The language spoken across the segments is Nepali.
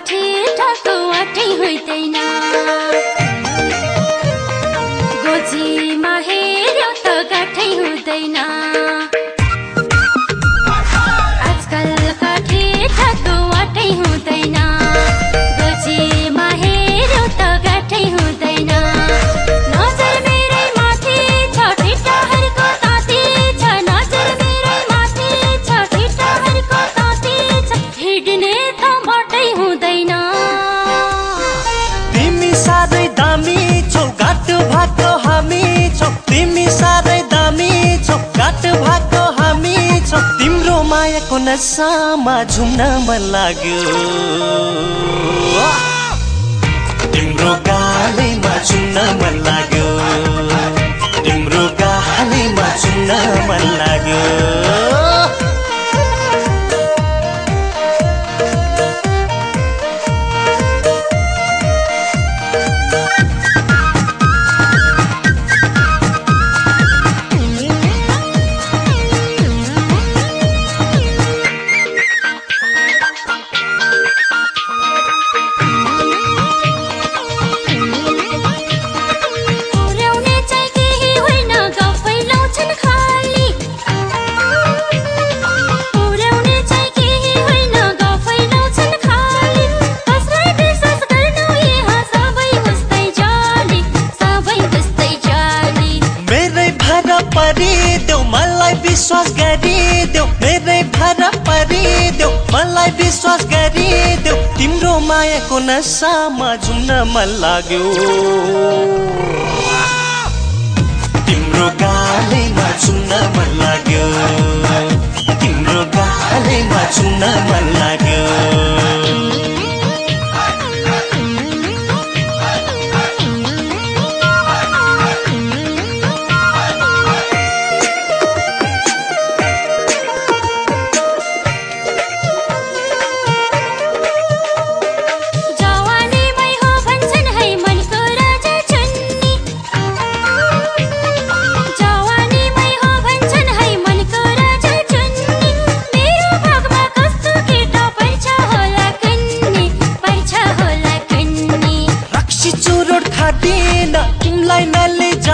अठे त अठै हुँदैन। गोजीमा हेऱ्यो त गाठै हुँदैन। तिमीको नसामा झुम्न मन लाग्यो। तिम्रो गालीमा झुम्न मन लाग्यो। तिम्रो गालीमा झुम्न मन लाग्यो। मलाई विश्वास गरिदेऊ। तिम्रो मायाको नसामा जुम्न मन लाग्यो। तिम्रो गाली जुम्न मन लाग्यो।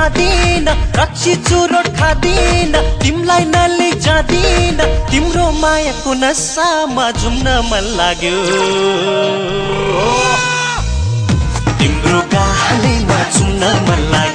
खादिन रक्सी चुरोट खादिन तिमलाई नले जाँदिन तिम्रो मायाको नसामा झुम्न मन लाग्यो? तिम्रो गालेमा झुम्न मन लाग्यो।